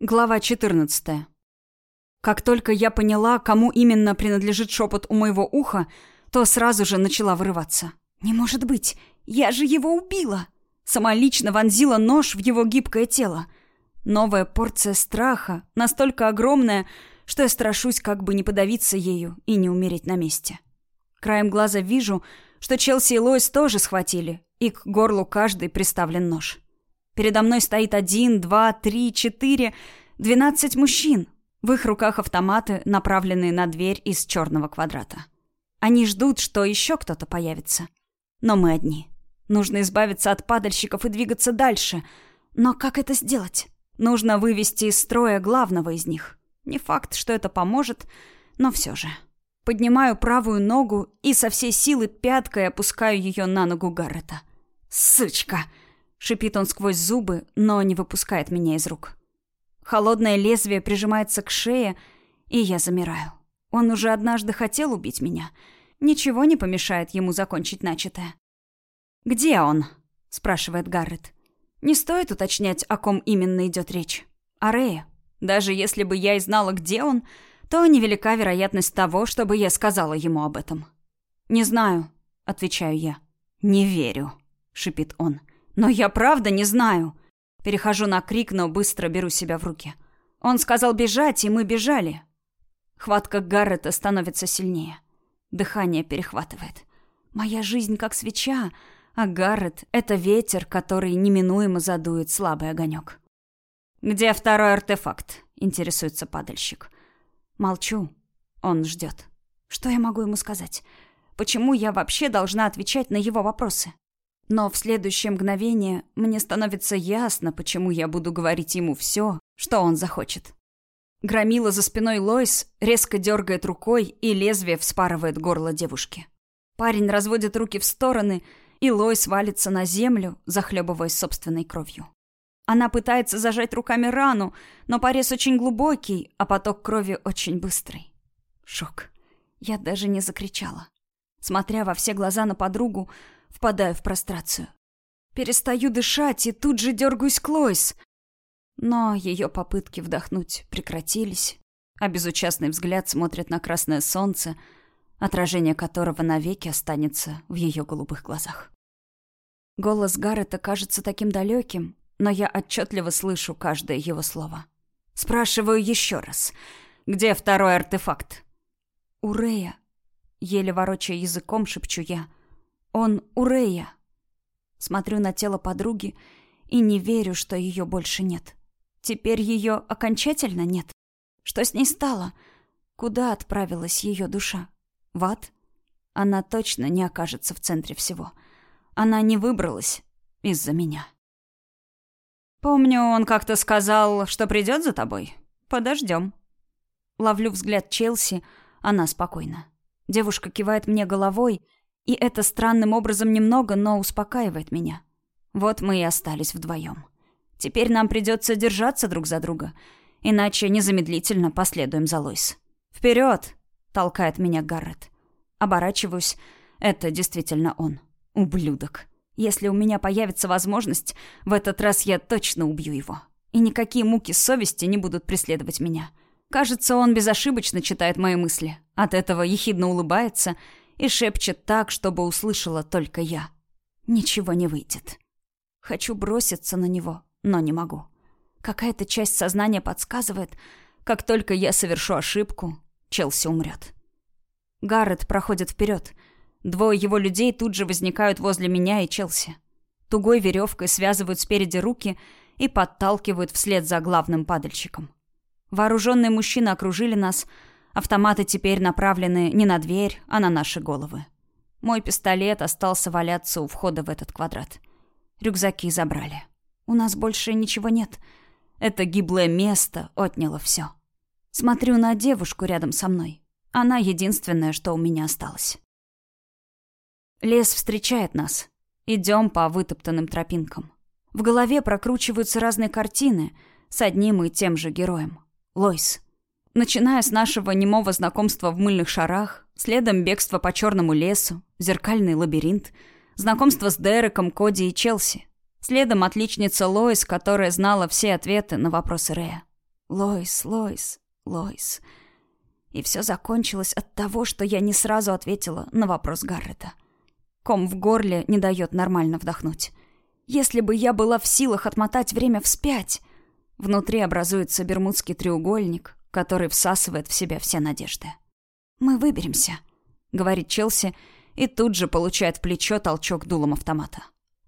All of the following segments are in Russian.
Глава 14. Как только я поняла, кому именно принадлежит шепот у моего уха, то сразу же начала вырываться. «Не может быть! Я же его убила!» Сама лично вонзила нож в его гибкое тело. Новая порция страха, настолько огромная, что я страшусь как бы не подавиться ею и не умереть на месте. Краем глаза вижу, что Челси и Лоис тоже схватили, и к горлу каждый приставлен нож. Передо мной стоит один, два, три, четыре, двенадцать мужчин. В их руках автоматы, направленные на дверь из черного квадрата. Они ждут, что еще кто-то появится. Но мы одни. Нужно избавиться от падальщиков и двигаться дальше. Но как это сделать? Нужно вывести из строя главного из них. Не факт, что это поможет, но все же. Поднимаю правую ногу и со всей силы пяткой опускаю ее на ногу Гаррета. «Сучка!» Шипит он сквозь зубы, но не выпускает меня из рук. Холодное лезвие прижимается к шее, и я замираю. Он уже однажды хотел убить меня. Ничего не помешает ему закончить начатое. «Где он?» — спрашивает Гаррет. Не стоит уточнять, о ком именно идет речь. О Рее. Даже если бы я и знала, где он, то невелика вероятность того, чтобы я сказала ему об этом. «Не знаю», — отвечаю я. «Не верю», — шипит он. «Но я правда не знаю». Перехожу на крик, но быстро беру себя в руки. Он сказал бежать, и мы бежали. Хватка Гаррета становится сильнее. Дыхание перехватывает. Моя жизнь как свеча, а Гаррет — это ветер, который неминуемо задует слабый огонек. «Где второй артефакт?» — интересуется падальщик. Молчу. Он ждет. Что я могу ему сказать? Почему я вообще должна отвечать на его вопросы? Но в следующее мгновение мне становится ясно, почему я буду говорить ему все, что он захочет. Громила за спиной Лойс резко дергает рукой, и лезвие вспарывает горло девушки. Парень разводит руки в стороны, и Лойс валится на землю, захлебываясь собственной кровью. Она пытается зажать руками рану, но порез очень глубокий, а поток крови очень быстрый. Шок. Я даже не закричала. Смотря во все глаза на подругу, впадаю в прострацию. Перестаю дышать и тут же дергаюсь к Лойс. Но ее попытки вдохнуть прекратились, а безучастный взгляд смотрит на красное солнце, отражение которого навеки останется в ее голубых глазах. Голос Гаррета кажется таким далеким, но я отчетливо слышу каждое его слово. Спрашиваю еще раз. «Где второй артефакт?» «У Рея», — еле ворочая языком, шепчу я. Он у Рея. Смотрю на тело подруги и не верю, что ее больше нет. Теперь ее окончательно нет. Что с ней стало? Куда отправилась ее душа? В ад? Она точно не окажется в центре всего. Она не выбралась из-за меня. Помню, он как-то сказал, что придет за тобой. Подождем. Ловлю взгляд Челси, она спокойна. Девушка кивает мне головой, и это странным образом немного, но успокаивает меня. Вот мы и остались вдвоем. Теперь нам придется держаться друг за друга, иначе незамедлительно последуем за Лойс. «Вперед!» — толкает меня Гаррет. Оборачиваюсь. Это действительно он. Ублюдок. Если у меня появится возможность, в этот раз я точно убью его. И никакие муки совести не будут преследовать меня. Кажется, он безошибочно читает мои мысли. От этого ехидно улыбается и шепчет так, чтобы услышала только я. Ничего не выйдет. Хочу броситься на него, но не могу. Какая-то часть сознания подсказывает, как только я совершу ошибку, Челси умрет. Гаррет проходит вперед. Двое его людей тут же возникают возле меня и Челси. Тугой веревкой связывают спереди руки и подталкивают вслед за главным падальщиком. Вооруженные мужчины окружили нас, Автоматы теперь направлены не на дверь, а на наши головы. Мой пистолет остался валяться у входа в этот квадрат. Рюкзаки забрали. У нас больше ничего нет. Это гиблое место отняло все. Смотрю на девушку рядом со мной. Она единственное, что у меня осталось. Лес встречает нас. Идем по вытоптанным тропинкам. В голове прокручиваются разные картины с одним и тем же героем. Лойс. Начиная с нашего немого знакомства в мыльных шарах, следом бегство по черному лесу, зеркальный лабиринт, знакомство с Дереком, Коди и Челси. Следом отличница Лоис, которая знала все ответы на вопросы Рея. Лойс, Лойс, Лойс. И все закончилось от того, что я не сразу ответила на вопрос Гаррета. Ком в горле не дает нормально вдохнуть. Если бы я была в силах отмотать время вспять... Внутри образуется бермудский треугольник, который всасывает в себя все надежды. «Мы выберемся», — говорит Челси, и тут же получает в плечо толчок дулом автомата.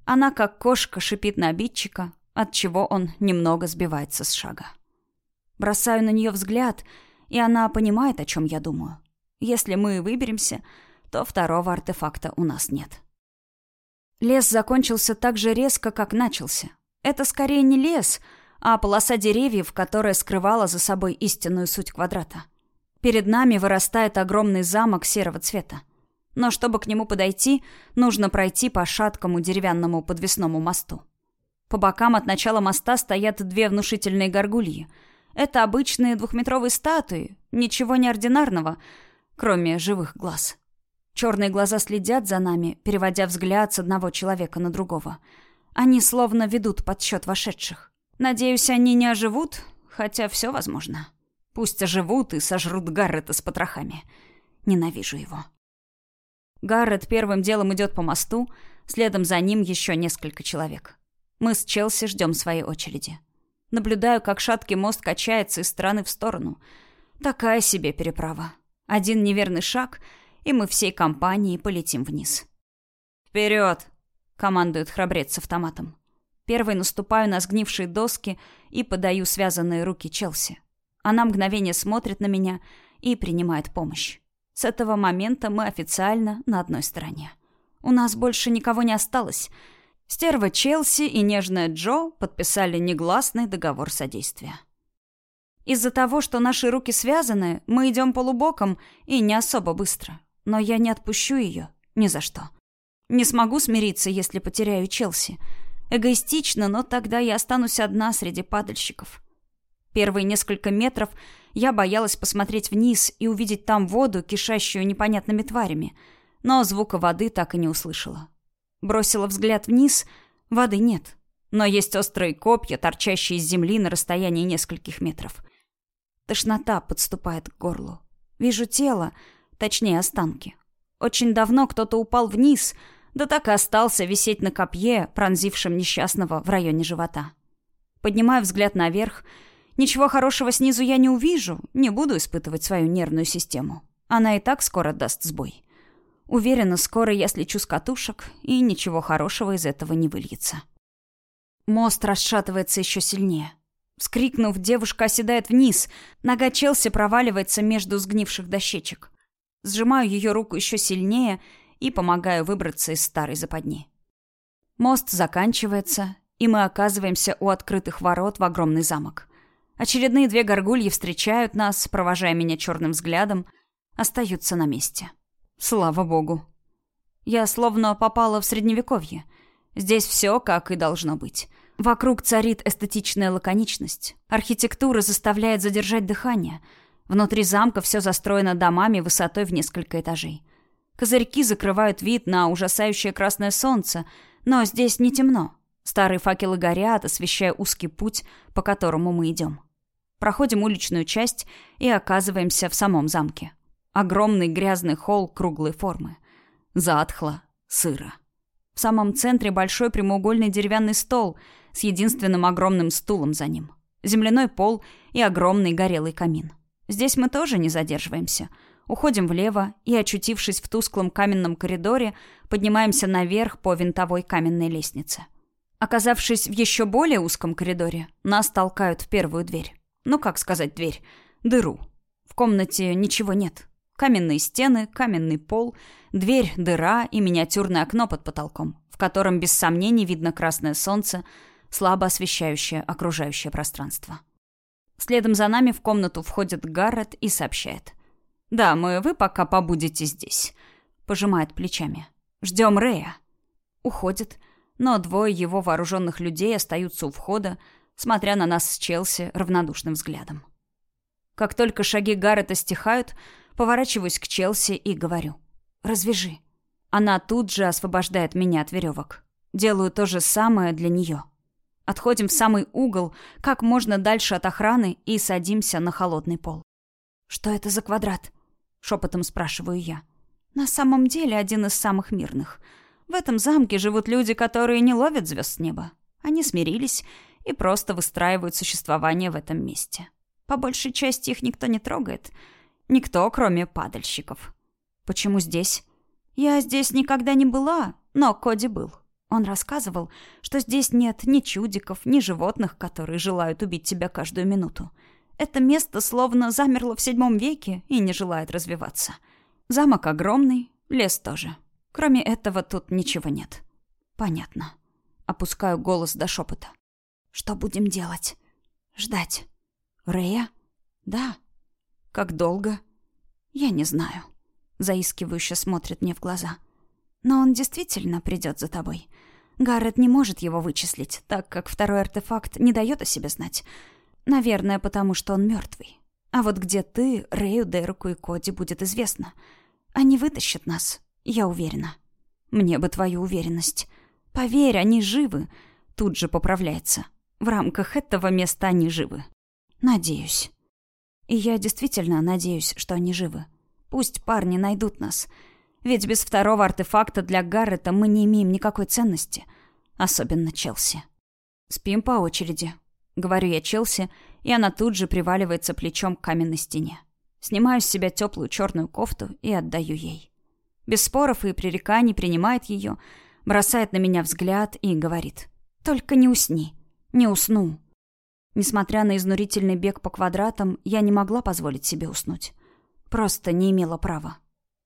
Она, как кошка, шипит на обидчика, от чего он немного сбивается с шага. Бросаю на нее взгляд, и она понимает, о чем я думаю. Если мы выберемся, то второго артефакта у нас нет. Лес закончился так же резко, как начался. Это скорее не лес, а полоса деревьев, которая скрывала за собой истинную суть квадрата. Перед нами вырастает огромный замок серого цвета. Но чтобы к нему подойти, нужно пройти по шаткому деревянному подвесному мосту. По бокам от начала моста стоят две внушительные горгульи. Это обычные двухметровые статуи, ничего неординарного, кроме живых глаз. Черные глаза следят за нами, переводя взгляд с одного человека на другого. Они словно ведут подсчет вошедших. Надеюсь, они не оживут, хотя все возможно. Пусть оживут и сожрут Гаррета с потрохами. Ненавижу его. Гаррет первым делом идет по мосту, следом за ним еще несколько человек. Мы с Челси ждем своей очереди. Наблюдаю, как шаткий мост качается из стороны в сторону. Такая себе переправа. Один неверный шаг — и мы всей компанией полетим вниз. «Вперед!» — командует храбрец с автоматом. Первый наступаю на сгнившие доски и подаю связанные руки Челси. Она мгновение смотрит на меня и принимает помощь. С этого момента мы официально на одной стороне. У нас больше никого не осталось. Стерва Челси и нежная Джо подписали негласный договор содействия. Из-за того, что наши руки связаны, мы идем полубоком и не особо быстро но я не отпущу ее ни за что. Не смогу смириться, если потеряю Челси. Эгоистично, но тогда я останусь одна среди падальщиков. Первые несколько метров я боялась посмотреть вниз и увидеть там воду, кишащую непонятными тварями, но звука воды так и не услышала. Бросила взгляд вниз, воды нет, но есть острые копья, торчащие из земли на расстоянии нескольких метров. Тошнота подступает к горлу. Вижу тело, Точнее, останки. Очень давно кто-то упал вниз, да так и остался висеть на копье, пронзившем несчастного в районе живота. Поднимаю взгляд наверх. Ничего хорошего снизу я не увижу, не буду испытывать свою нервную систему. Она и так скоро даст сбой. Уверена, скоро я слечу с катушек, и ничего хорошего из этого не выльется. Мост расшатывается еще сильнее. Вскрикнув, девушка оседает вниз. Нога Челси проваливается между сгнивших дощечек. Сжимаю ее руку еще сильнее и помогаю выбраться из старой западни. Мост заканчивается, и мы оказываемся у открытых ворот в огромный замок. Очередные две горгульи встречают нас, провожая меня черным взглядом, остаются на месте. Слава богу. Я словно попала в средневековье. Здесь все как и должно быть. Вокруг царит эстетичная лаконичность. Архитектура заставляет задержать дыхание — Внутри замка все застроено домами высотой в несколько этажей. Козырьки закрывают вид на ужасающее красное солнце, но здесь не темно. Старые факелы горят, освещая узкий путь, по которому мы идем. Проходим уличную часть и оказываемся в самом замке. Огромный грязный холл круглой формы. Затхло, сыро. В самом центре большой прямоугольный деревянный стол с единственным огромным стулом за ним. Земляной пол и огромный горелый камин. Здесь мы тоже не задерживаемся. Уходим влево и, очутившись в тусклом каменном коридоре, поднимаемся наверх по винтовой каменной лестнице. Оказавшись в еще более узком коридоре, нас толкают в первую дверь. Ну, как сказать дверь? Дыру. В комнате ничего нет. Каменные стены, каменный пол, дверь, дыра и миниатюрное окно под потолком, в котором без сомнений видно красное солнце, слабо освещающее окружающее пространство. Следом за нами в комнату входит Гаррет и сообщает. «Да, мы вы пока побудете здесь», — пожимает плечами. «Ждем Рея». Уходит, но двое его вооруженных людей остаются у входа, смотря на нас с Челси равнодушным взглядом. Как только шаги Гаррета стихают, поворачиваюсь к Челси и говорю. «Развяжи». Она тут же освобождает меня от веревок. Делаю то же самое для нее. Отходим в самый угол, как можно дальше от охраны, и садимся на холодный пол. «Что это за квадрат?» — шепотом спрашиваю я. «На самом деле один из самых мирных. В этом замке живут люди, которые не ловят звезд с неба. Они смирились и просто выстраивают существование в этом месте. По большей части их никто не трогает. Никто, кроме падальщиков. Почему здесь? Я здесь никогда не была, но Коди был. Он рассказывал, что здесь нет ни чудиков, ни животных, которые желают убить тебя каждую минуту. Это место словно замерло в седьмом веке и не желает развиваться. Замок огромный, лес тоже. Кроме этого тут ничего нет. Понятно. Опускаю голос до шепота. Что будем делать? Ждать. Рея? Да. Как долго? Я не знаю. Заискивающе смотрит мне в глаза. Но он действительно придет за тобой. Гаррет не может его вычислить, так как второй артефакт не дает о себе знать. Наверное, потому что он мертвый. А вот где ты, Рэю, Дереку и Коди будет известно. Они вытащат нас, я уверена. Мне бы твою уверенность. Поверь, они живы. Тут же поправляется. В рамках этого места они живы. Надеюсь. И я действительно надеюсь, что они живы. Пусть парни найдут нас. Ведь без второго артефакта для Гаррета мы не имеем никакой ценности. Особенно Челси. Спим по очереди. Говорю я Челси, и она тут же приваливается плечом к каменной стене. Снимаю с себя теплую черную кофту и отдаю ей. Без споров и пререканий принимает ее, бросает на меня взгляд и говорит. «Только не усни. Не усну». Несмотря на изнурительный бег по квадратам, я не могла позволить себе уснуть. Просто не имела права.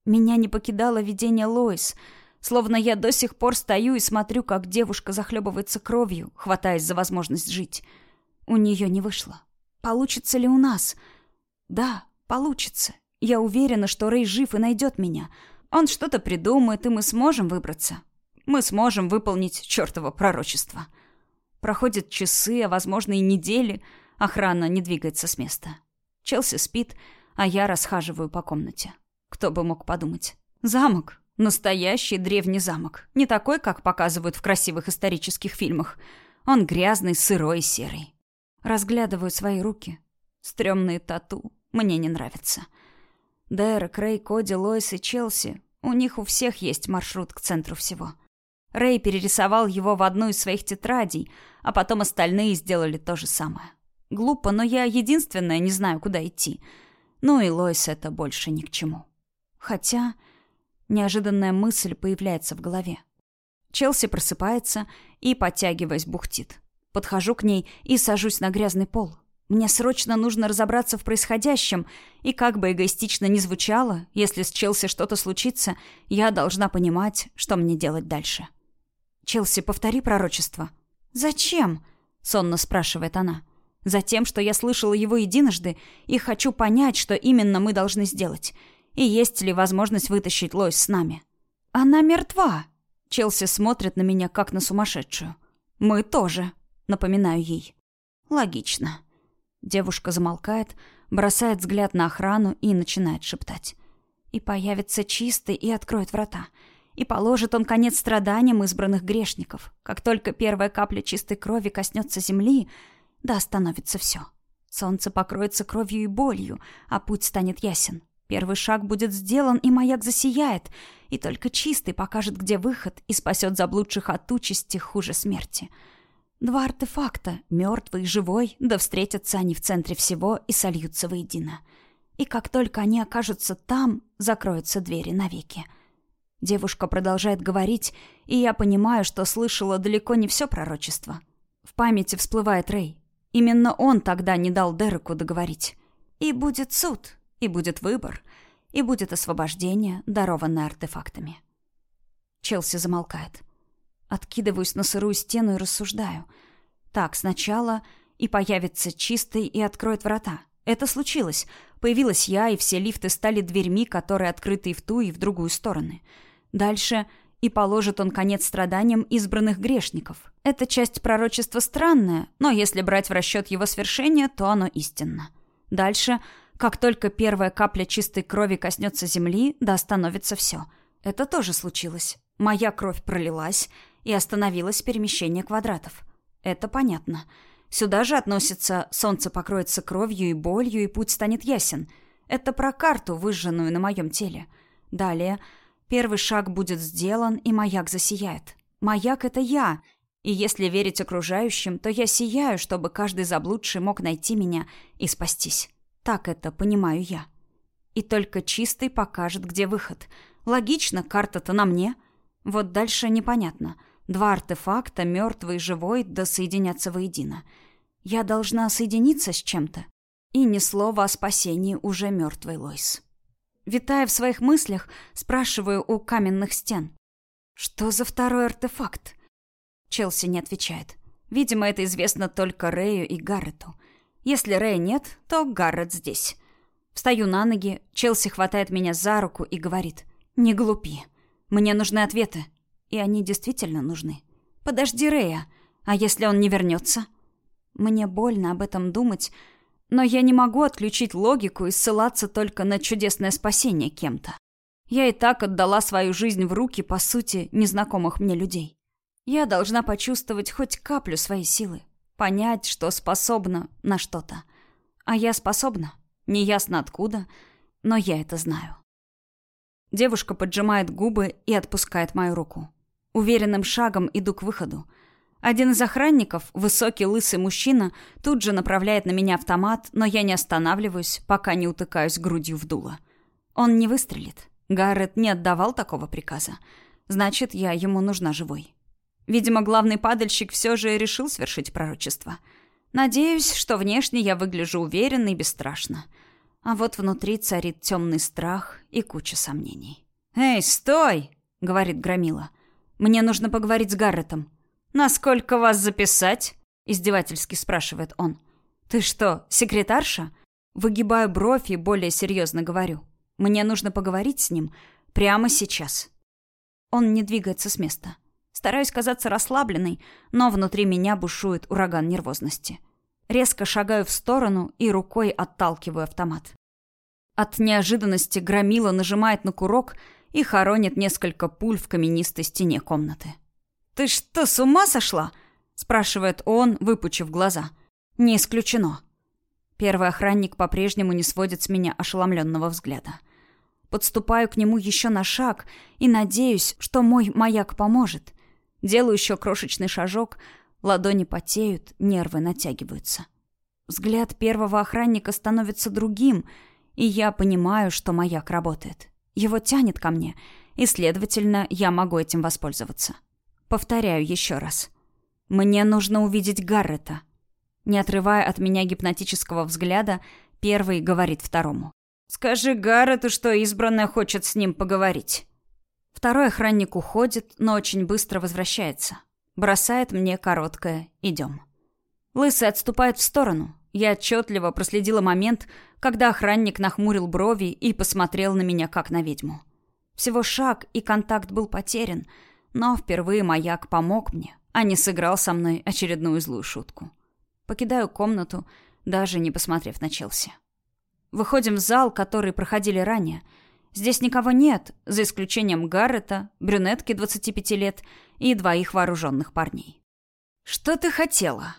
Меня не покидало видение Лоис, словно я до сих пор стою и смотрю, как девушка захлебывается кровью, хватаясь за возможность жить. У нее не вышло. Получится ли у нас? Да, получится. Я уверена, что Рэй жив и найдет меня. Он что-то придумает, и мы сможем выбраться. Мы сможем выполнить чертово пророчество. Проходят часы, а возможно и недели. Охрана не двигается с места. Челси спит, а я расхаживаю по комнате. Кто бы мог подумать. Замок. Настоящий древний замок. Не такой, как показывают в красивых исторических фильмах. Он грязный, сырой и серый. Разглядываю свои руки. Стремные тату. Мне не нравятся. Дерек, Рэй, Коди, Лойс и Челси. У них у всех есть маршрут к центру всего. Рэй перерисовал его в одну из своих тетрадей, а потом остальные сделали то же самое. Глупо, но я единственная не знаю, куда идти. Ну и Лойс это больше ни к чему. Хотя неожиданная мысль появляется в голове. Челси просыпается и, подтягиваясь, бухтит. Подхожу к ней и сажусь на грязный пол. Мне срочно нужно разобраться в происходящем, и как бы эгоистично ни звучало, если с Челси что-то случится, я должна понимать, что мне делать дальше. «Челси, повтори пророчество». «Зачем?» — сонно спрашивает она. «Затем, что я слышала его единожды и хочу понять, что именно мы должны сделать, и есть ли возможность вытащить Лойс с нами». «Она мертва!» Челси смотрит на меня, как на сумасшедшую. «Мы тоже», — напоминаю ей. «Логично». Девушка замолкает, бросает взгляд на охрану и начинает шептать. «И появится чистый и откроет врата. И положит он конец страданиям избранных грешников. Как только первая капля чистой крови коснется земли, да остановится все. Солнце покроется кровью и болью, а путь станет ясен. Первый шаг будет сделан, и маяк засияет, и только чистый покажет, где выход, и спасет заблудших от участи хуже смерти». Два артефакта, мертвый и живой, да встретятся они в центре всего и сольются воедино. И как только они окажутся там, закроются двери навеки. Девушка продолжает говорить, и я понимаю, что слышала далеко не все пророчество. В памяти всплывает Рэй. Именно он тогда не дал Дереку договорить. И будет суд, и будет выбор, и будет освобождение, дарованное артефактами. Челси замолкает. Откидываюсь на сырую стену и рассуждаю. Так, сначала и появится чистый и откроет врата. Это случилось. Появилась я, и все лифты стали дверьми, которые открыты и в ту, и в другую стороны. Дальше и положит он конец страданиям избранных грешников. Эта часть пророчества странная, но если брать в расчет его свершение, то оно истинно. Дальше, как только первая капля чистой крови коснется земли, да остановится все. Это тоже случилось. Моя кровь пролилась, и остановилось перемещение квадратов. Это понятно. Сюда же относится «солнце покроется кровью и болью, и путь станет ясен». Это про карту, выжженную на моем теле. Далее. Первый шаг будет сделан, и маяк засияет. Маяк — это я. И если верить окружающим, то я сияю, чтобы каждый заблудший мог найти меня и спастись. Так это понимаю я. И только чистый покажет, где выход. Логично, карта-то на мне. Вот дальше непонятно. Два артефакта, мертвый и живой, да соединятся воедино. Я должна соединиться с чем-то. И ни слова о спасении уже мертвой Лойс. Витая в своих мыслях, спрашиваю у каменных стен. «Что за второй артефакт?» Челси не отвечает. Видимо, это известно только Рэю и Гаррету. Если Рэя нет, то Гаррет здесь. Встаю на ноги, Челси хватает меня за руку и говорит. «Не глупи. Мне нужны ответы». И они действительно нужны. «Подожди Рэя. А если он не вернется?» Мне больно об этом думать, но я не могу отключить логику и ссылаться только на чудесное спасение кем-то. Я и так отдала свою жизнь в руки, по сути, незнакомых мне людей. Я должна почувствовать хоть каплю своей силы, понять, что способна на что-то. А я способна, неясно откуда, но я это знаю. Девушка поджимает губы и отпускает мою руку. Уверенным шагом иду к выходу. Один из охранников, высокий лысый мужчина, тут же направляет на меня автомат, но я не останавливаюсь, пока не утыкаюсь грудью в дуло. Он не выстрелит. Гаррет не отдавал такого приказа. Значит, я ему нужна живой. Видимо, главный падальщик все же решил свершить пророчество. Надеюсь, что внешне я выгляжу уверенно и бесстрашно. А вот внутри царит темный страх и куча сомнений. «Эй, стой!» — говорит Громила. «Мне нужно поговорить с Гарретом. «Насколько вас записать?» — издевательски спрашивает он. «Ты что, секретарша?» Выгибаю бровь и более серьезно говорю. «Мне нужно поговорить с ним прямо сейчас». Он не двигается с места. Стараюсь казаться расслабленной, но внутри меня бушует ураган нервозности. Резко шагаю в сторону и рукой отталкиваю автомат. От неожиданности громила нажимает на курок и хоронит несколько пуль в каменистой стене комнаты. «Ты что, с ума сошла?» — спрашивает он, выпучив глаза. «Не исключено». Первый охранник по-прежнему не сводит с меня ошеломленного взгляда. Подступаю к нему еще на шаг и надеюсь, что мой маяк поможет. Делаю еще крошечный шажок, ладони потеют, нервы натягиваются. Взгляд первого охранника становится другим, и я понимаю, что маяк работает. Его тянет ко мне, и, следовательно, я могу этим воспользоваться. Повторяю еще раз. Мне нужно увидеть Гаррета. Не отрывая от меня гипнотического взгляда, первый говорит второму. «Скажи Гаррету, что избранная хочет с ним поговорить». Второй охранник уходит, но очень быстро возвращается. Бросает мне короткое «идем». Лысый отступает в сторону. Я отчетливо проследила момент, когда охранник нахмурил брови и посмотрел на меня, как на ведьму. Всего шаг, и контакт был потерян — но впервые маяк помог мне, а не сыграл со мной очередную злую шутку. Покидаю комнату, даже не посмотрев на Челси. Выходим в зал, который проходили ранее. Здесь никого нет, за исключением Гаррета, брюнетки 25 лет и двоих вооруженных парней. «Что ты хотела?»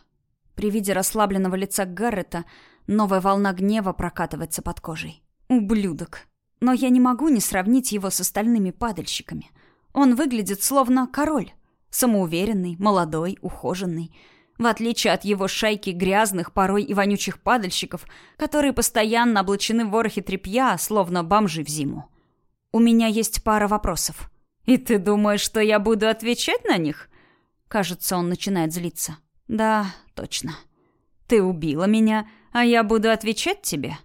При виде расслабленного лица Гаррета новая волна гнева прокатывается под кожей. «Ублюдок!» Но я не могу не сравнить его с остальными падальщиками — он выглядит словно король. Самоуверенный, молодой, ухоженный. В отличие от его шайки грязных, порой и вонючих падальщиков, которые постоянно облачены в ворохе тряпья, словно бомжи в зиму. У меня есть пара вопросов. «И ты думаешь, что я буду отвечать на них?» Кажется, он начинает злиться. «Да, точно. Ты убила меня, а я буду отвечать тебе?»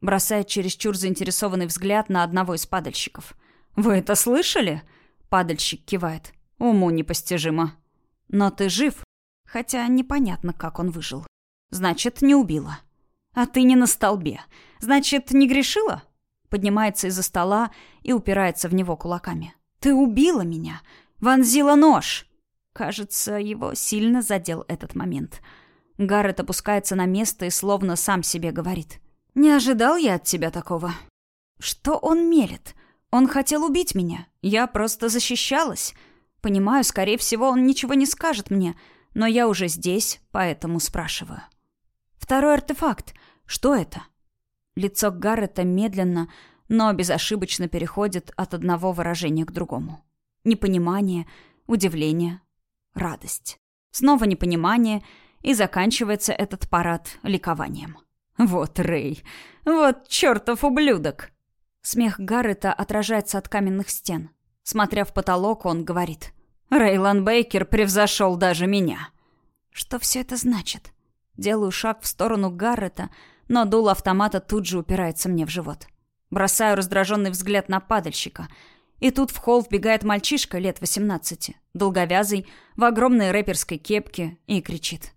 Бросает чересчур заинтересованный взгляд на одного из падальщиков. «Вы это слышали?» Падальщик кивает. Уму непостижимо. Но ты жив, хотя непонятно, как он выжил. Значит, не убила. А ты не на столбе. Значит, не грешила? Поднимается из-за стола и упирается в него кулаками. Ты убила меня. Вонзила нож. Кажется, его сильно задел этот момент. Гаррет опускается на место и словно сам себе говорит. «Не ожидал я от тебя такого». Что он мелет? Он хотел убить меня. Я просто защищалась. Понимаю, скорее всего, он ничего не скажет мне, Но я уже здесь, поэтому спрашиваю. Второй артефакт. Что это? Лицо Гаррета медленно, но безошибочно переходит от одного выражения к другому. Непонимание, удивление, радость. Снова непонимание, и заканчивается этот парад ликованием. «Вот Рэй! Вот чертов ублюдок!» Смех Гаррета отражается от каменных стен. Смотря в потолок, он говорит. «Рейлан Бейкер превзошел даже меня!» Что все это значит? Делаю шаг в сторону Гаррета, но дуло автомата тут же упирается мне в живот. Бросаю раздраженный взгляд на падальщика. И тут в холл вбегает мальчишка лет 18, долговязый, в огромной рэперской кепке, и кричит.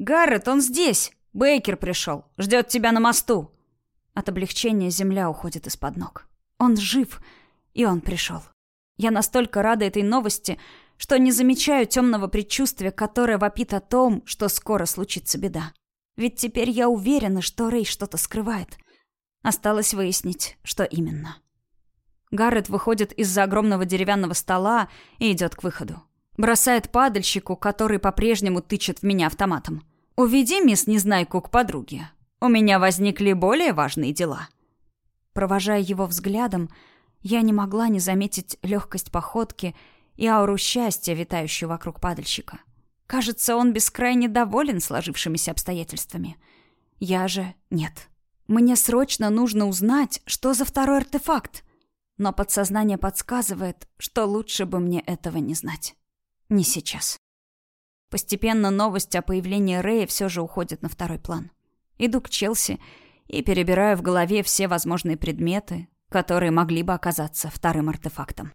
«Гаррет, он здесь! Бейкер пришел! Ждет тебя на мосту!» От облегчения земля уходит из-под ног. Он жив, и он пришел. Я настолько рада этой новости, что не замечаю темного предчувствия, которое вопит о том, что скоро случится беда. Ведь теперь я уверена, что Рэй что-то скрывает. Осталось выяснить, что именно. Гаррет выходит из-за огромного деревянного стола и идет к выходу. Бросает падальщику, который по-прежнему тычет в меня автоматом. «Уведи мисс Незнайку к подруге. У меня возникли более важные дела». Провожая его взглядом, я не могла не заметить легкость походки и ауру счастья, витающую вокруг падальщика. Кажется, он бескрайне доволен сложившимися обстоятельствами. Я же нет. Мне срочно нужно узнать, что за второй артефакт. Но подсознание подсказывает, что лучше бы мне этого не знать. Не сейчас. Постепенно новость о появлении Рэя все же уходит на второй план. Иду к Челси и перебираю в голове все возможные предметы, которые могли бы оказаться вторым артефактом.